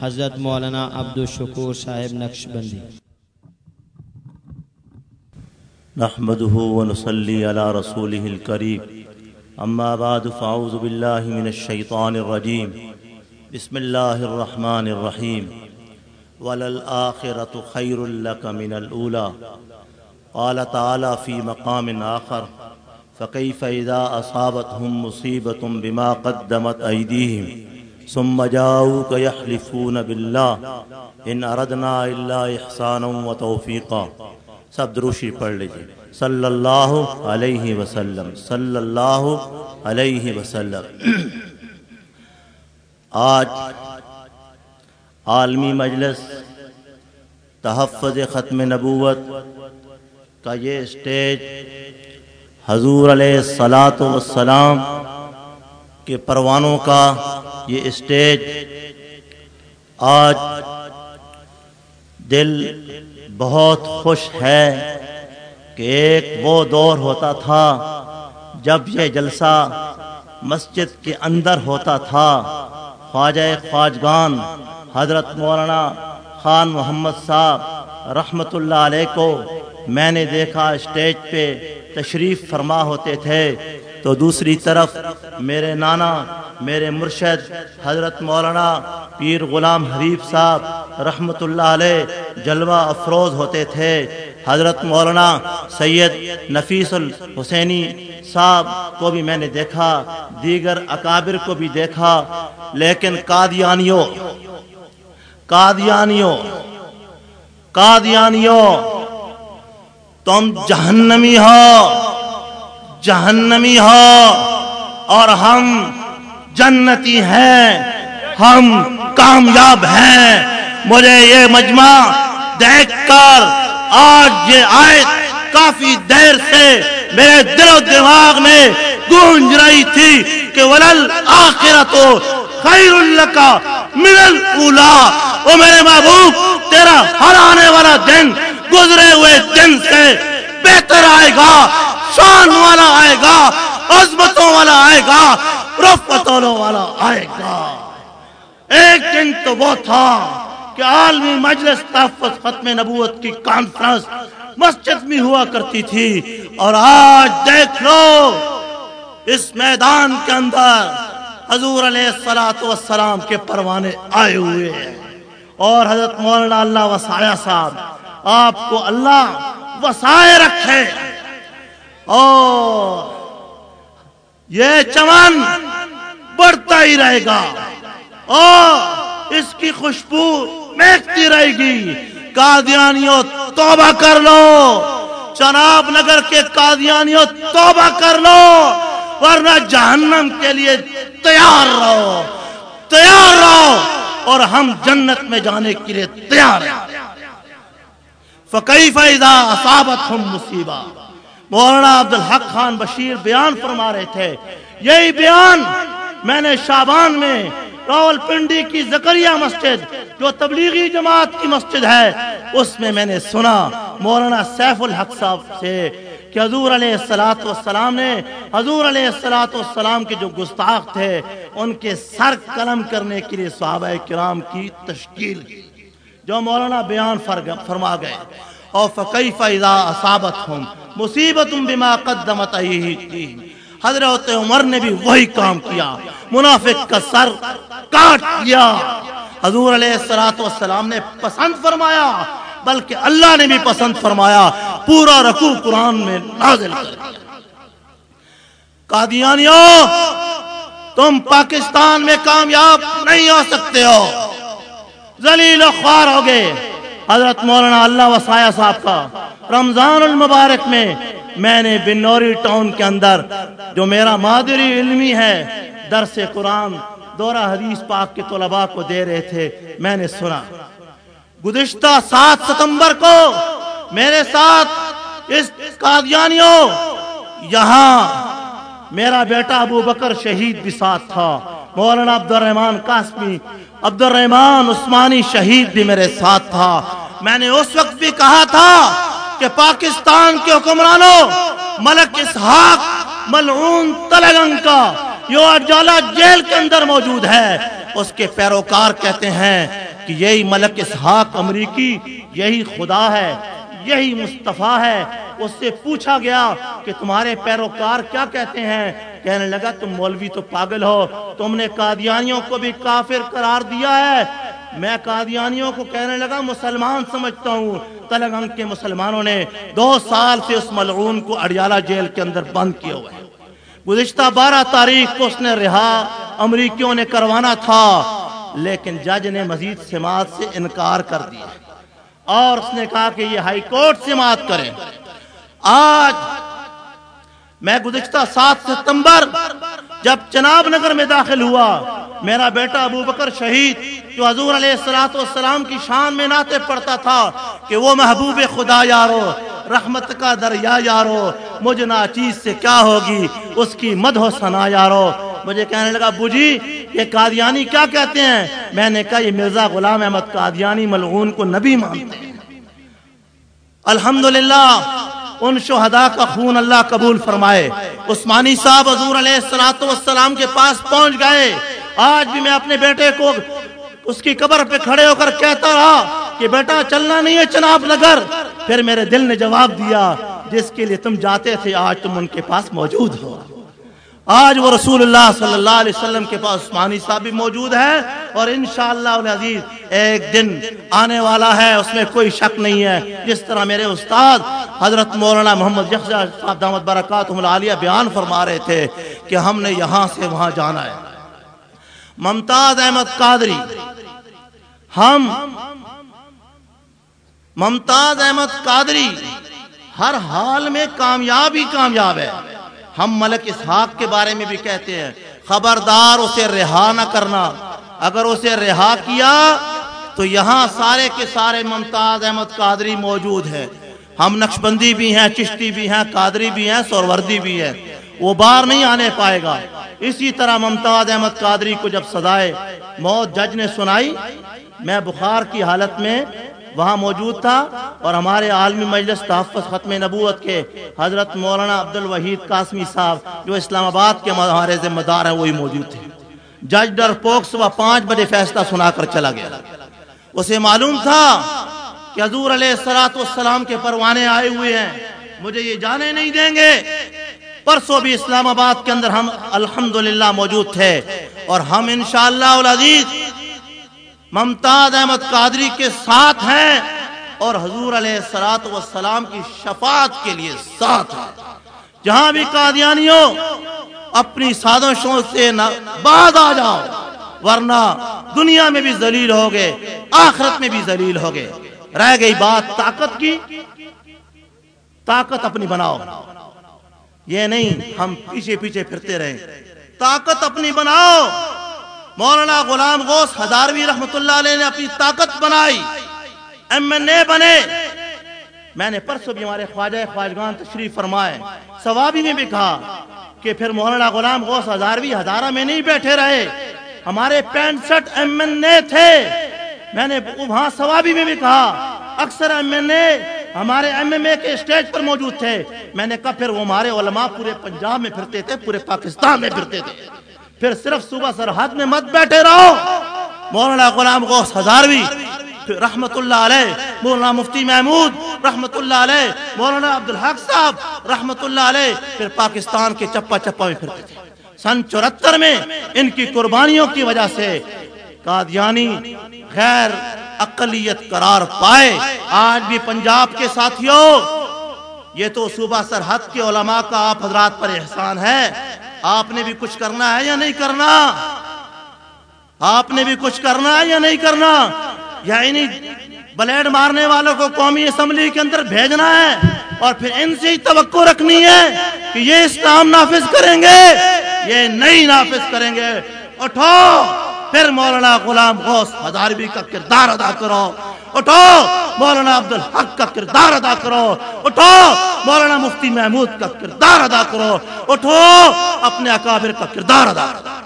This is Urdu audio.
حضرت مولانا عبد الشکور صاحب نقش بندی۔ نحمده ونصلي على رسوله الكريم. أما بعد، فأعوذ بالله من الشيطان الرجيم. بسم الله الرحمن الرحيم. وللآخرة خير لك من الأولى. قال تعالى في مقام آخر فكيف إذا أصابتهم مصيبة بما قدمت أيديهم؟ ثم جاءوك يحلفون بالله. إن أردنا إلا إحسانا وتوفيقا. سب دروشی پڑھ لیجیے. صلی اللہ علیہ وسلم. صلی اللہ علیہ وسلم. آج عالمی مجلس تحفظ ختم نبوت کا یہ اسٹیج حضور علیہ السلاۃ والسلام کے پروانوں کا یہ اسٹیج آج دل بہت خوش ہے کہ ایک وہ دور ہوتا تھا جب یہ جلسہ مسجد کے اندر ہوتا تھا۔ خواجہ خواجگان حضرت مولانا خان محمد صاحب رحمۃ اللہ علیہ کو میں نے دیکھا اسٹیج پہ تشریف فرما ہوتے تھے۔ تو دوسری طرف میرے نانا، میرے مرشد حضرت مولانا پیر غلام حریف صاحب رحمۃ اللہ علیہ جلوہ افروز ہوتے تھے۔ حضرت مولانا سید نفیس الحسینی صاحب کو بھی میں نے دیکھا، دیگر اکابر کو بھی دیکھا۔ لیکن قادیانیوں قادیانیوں قادیانیوں، تم جہنمی ہو۔ جہنمی ہو اور ہم جنتی ہیں، ہم کامیاب ہیں۔ مجھے یہ مجمع دیکھ کر آج یہ آئے کافی دیر سے میرے دل و دماغ میں گونج رہی تھی کہ ولل آخرت خیر لکا من الاولا او میرے محبوب، تیرا ہر آنے والا دن گزرے ہوئے دن سے بہتر آئے گا۔ شان والا آئے گا، عظمتوں والا آئے گا رفتوں والا آئے گا۔ ایک دن تو وہ تھا کہ عالمی مجلس تحفظ ختم نبوت کی کانفرنس مسجد میں ہوا کرتی تھی۔ اور آج دیکھ لو، اس میدان کے اندر حضور علیہ السلام کے پروانے آئے ہوئے ہیں۔ اور حضرت مولانا اللہ وسایہ صاحب، آپ کو اللہ وسائے رکھے۔ اور یہ چمن بڑھتا ہی رہے گا۔ اور اس کی خوشبو مہکتی رہے گی۔ قادیانیوں، توبہ کر لو۔ چناب نگر کے قادیانیوں، توبہ کر لو۔ ورنہ جہنم کے لیے تیار رہو۔ تیار رہو۔ اور ہم جنت میں جانے کے لیے تیار ہیں۔ فقی فائدہ اصابت ہم مصیبہ۔ مولانا عبد الحق خان بشیر بیان فرما رہے تھے۔ یہی بیان میں نے شابان میں راول پنڈی کی زکریہ مسجد، جو تبلیغی جماعت کی مسجد ہے، اس میں میں نے سنا۔ مولانا سیف الحق صاحب سے کہ حضور علیہ السلام نے، حضور علیہ السلام کے جو گستاخ تھے، ان کے سر قلم کرنے کے لیے صحابہ کرام کی تشکیل، جو مولانا بیان فرما گئے۔ اور فقیف اذا اصابتهم مصیبت بما قدمت ایدیہم. حضرت عمر نے بھی وہی کام کیا. منافق کا سر کاٹ کیا حضور علیہ السلام نے پسند فرمایا، بلکہ اللہ نے بھی پسند فرمایا. پورا رکوع قرآن میں نازل کر قادیانیوں تم پاکستان میں کامیاب نہیں ہو سکتے ہو. ذلیل و خوار ہو گئے حضرت مولانا اللہ وسایہ صاحب کا رمضان المبارک میں میں نے بنوری ٹاؤن کے اندر جو میرا مادری علمی ہے، درس قرآن، دورہ حدیث پاک کے طلباء کو دے رہے تھے، میں نے سنا۔ گزشتہ سات ستمبر کو میرے ساتھ اس قادیانیوں، یہاں میرا بیٹا ابو بکر شہید بھی ساتھ تھا۔ مولانا عبد الرحمان قاسمی عبد الرحمان عثمانی شہید بھی میرے ساتھ تھا۔ میں نے اس وقت بھی کہا تھا کہ پاکستان کے حکمرانوں، ملک اسحاق، ملعون تلگنگ کا جو اجالا جیل کے اندر موجود ہے۔ اس کے پیروکار کہتے ہیں کہ یہی ملک اسحاق امریکی، یہی خدا ہے۔ یہی مصطفیٰ ہے۔ اس سے پوچھا گیا کہ تمہارے پیروکار کیا کہتے ہیں؟ کہنے لگا، تم مولوی تو پاگل ہو۔ تم نے قادیانیوں کو بھی کافر قرار دیا ہے۔ میں قادیانیوں کو کہنے لگا، مسلمان سمجھتا ہوں۔ تلنگنگ کے مسلمانوں نے دو سال سے اس ملعون کو اڑیالہ جیل کے اندر بند کیا ہوا ہے۔ گزشتہ بارہ تاریخ کو اس نے رہا، امریکیوں نے کروانا تھا، لیکن جج نے مزید سماعت سے انکار کر دیا۔ اور اس نے کہا کہ یہ ہائی کورٹ سماعت کریں۔ آج میں گزشتہ سات ستمبر جب چناب نگر میں داخل ہوا، میرا بیٹا ابو بکر شہید، جو حضور علیہ السلام کی شان میں ناتے پڑتا تھا کہ وہ محبوب خدا یارو، رحمت کا دریا یارو مجھ چیز سے کیا ہوگی؟ اس کی مدھ و سنا یارو۔ مجھے کہنے لگا، ابو جی، یہ قادیانی کیا کہتے ہیں؟ میں نے کہا یہ مرزا غلام احمد قادیانی ملعون کو نبی مانتے ہیں۔ الحمدللہ، ان شہداء کا خون اللہ قبول فرمائے۔ عثمانی صاحب حضور علیہ السلام کے پاس پہنچ گئے۔ آج بھی میں اپنے بیٹے کو اس کی قبر پہ کھڑے ہو کر کہتا رہا کہ بیٹا، چلنا نہیں ہے چناب نگر۔ پھر میرے دل نے جواب دیا، جس کے لیے تم جاتے تھے، آج تم ان کے پاس موجود ہو۔ آج وہ رسول اللہ صلی اللہ علیہ وسلم کے پاس عثمانی صاحب بھی موجود ہے اور انشاءاللہ العزیز ایک دن آنے والا ہے، اس میں کوئی شک نہیں ہے۔ جس طرح میرے استاد حضرت مولانا محمد صاحب دامت برکاتہم العالیہ بیان فرما رہے تھے کہ ہم نے یہاں سے وہاں جانا ہے۔ ممتاز احمد قادری، ہم ممتاز احمد قادری، ہر حال میں کامیاب ہی کامیاب ہے۔ ہم ملک اسحاق کے بارے میں بھی کہتے ہیں، خبردار اسے رہا نہ کرنا۔ اگر اسے رہا کیا، تو یہاں سارے کے سارے ممتاز احمد قادری موجود ہیں۔ ہم نقشبندی بھی ہیں، چشتی بھی ہیں، قادری بھی ہیں، سوروردی بھی ہیں۔ وہ بار نہیں آنے پائے گا۔ اسی طرح ممتاز احمد قادری کو جب سزائے موت جج نے سنائی، میں بخار کی حالت میں وہاں موجود تھا اور ہمارے عالمی مجلس تحفظ ختم نبوت کے حضرت مولانا عبد الوحید قاسمی صاحب جو اسلام آباد کے ہمارے ذمہ دار ہیں، وہی موجود تھے۔ جج ڈر پوک صبح پانچ بجے فیصلہ سنا کر چلا گیا۔ اسے معلوم تھا کہ حضور علیہ السلام کے پروانے آئے ہوئے ہیں۔ مجھے یہ جانے نہیں دیں گے۔ پرسوں بھی اسلام آباد کے اندر ہم الحمدللہ موجود تھے اور ہم انشاءاللہ العزیز ممتاز احمد قادری کے ساتھ ہیں اور حضور علیہ السلام کی شفاعت کے لیے ساتھ ہیں۔ جہاں بھی قادیانیوں اپنی سازشوں سے بعد آ جاؤ، ورنہ دنیا میں بھی ذلیل ہو گئے آخرت میں بھی ذلیل ہو گئے رہ گئی بات طاقت کی۔ طاقت اپنی بناؤ۔ یہ نہیں، ہم پیچھے پیچھے پھرتے رہے طاقت اپنی بناؤ۔ مولانا غلام غوث ہزاروی رحمت اللہ علیہ نے اپنی طاقت بنائی۔ ایم این اے بنے۔ میں نے پرسوں بھی ہمارے خواجہ خواجگان تشریف فرمائے۔ سوابی میں بھی کہا کہ پھر مولانا غلام غوث ہزاروی ہزارہ میں نہیں بیٹھے رہے۔ ہمارے پینسٹھ ایم این اے تھے۔ میں نے وہاں سوابی میں بھی کہا۔ اکثر ایم این اے ہمارے ایم ایم اے کے اسٹیج پر موجود تھے۔ میں نے کہا پھر وہ ہمارے علماء پورے پنجاب میں پھرتے تھے، پورے پاکستان میں پھرتے تھے۔ پھر صرف صوبہ سرحد میں مت بیٹھے رہو۔ مولانا غلام غوث ہزاروی رحمت اللہ علیہ، مولانا مفتی محمود رحمت اللہ علیہ، مولانا عبدالحق صاحب رحمت اللہ علیہ، پھر پاکستان کے چپا چپا میں پھرتے تھے۔ سن چورتر میں ان کی قربانیوں کی وجہ سے قادیانی غیر اقلیت قرار پائے۔ آج بھی پنجاب کے ساتھیوں، یہ تو صوبہ سرحد کے علماء کا آپ حضرات پر احسان ہے۔ آپ نے بھی کچھ کرنا ہے یا نہیں کرنا؟ آپ نے بھی کچھ کرنا ہے یا نہیں کرنا؟ یا بلیڈ مارنے والوں کو قومی اسمبلی کے اندر بھیجنا ہے اور پھر ان سے ہی توقع رکھنی ہے کہ یہ اسلام نافذ کریں گے، یہ نہیں نافذ کریں گے۔ اٹھو! پھر مولانا غلام غوث ہزاروی کا کردار ادا کرو۔ اٹھو، مولانا عبد الحق کا کردار ادا کرو۔ اٹھو، مولانا مفتی محمود کا کردار ادا کرو۔ اٹھو، اپنے اکابر کا کردار ادا کرو۔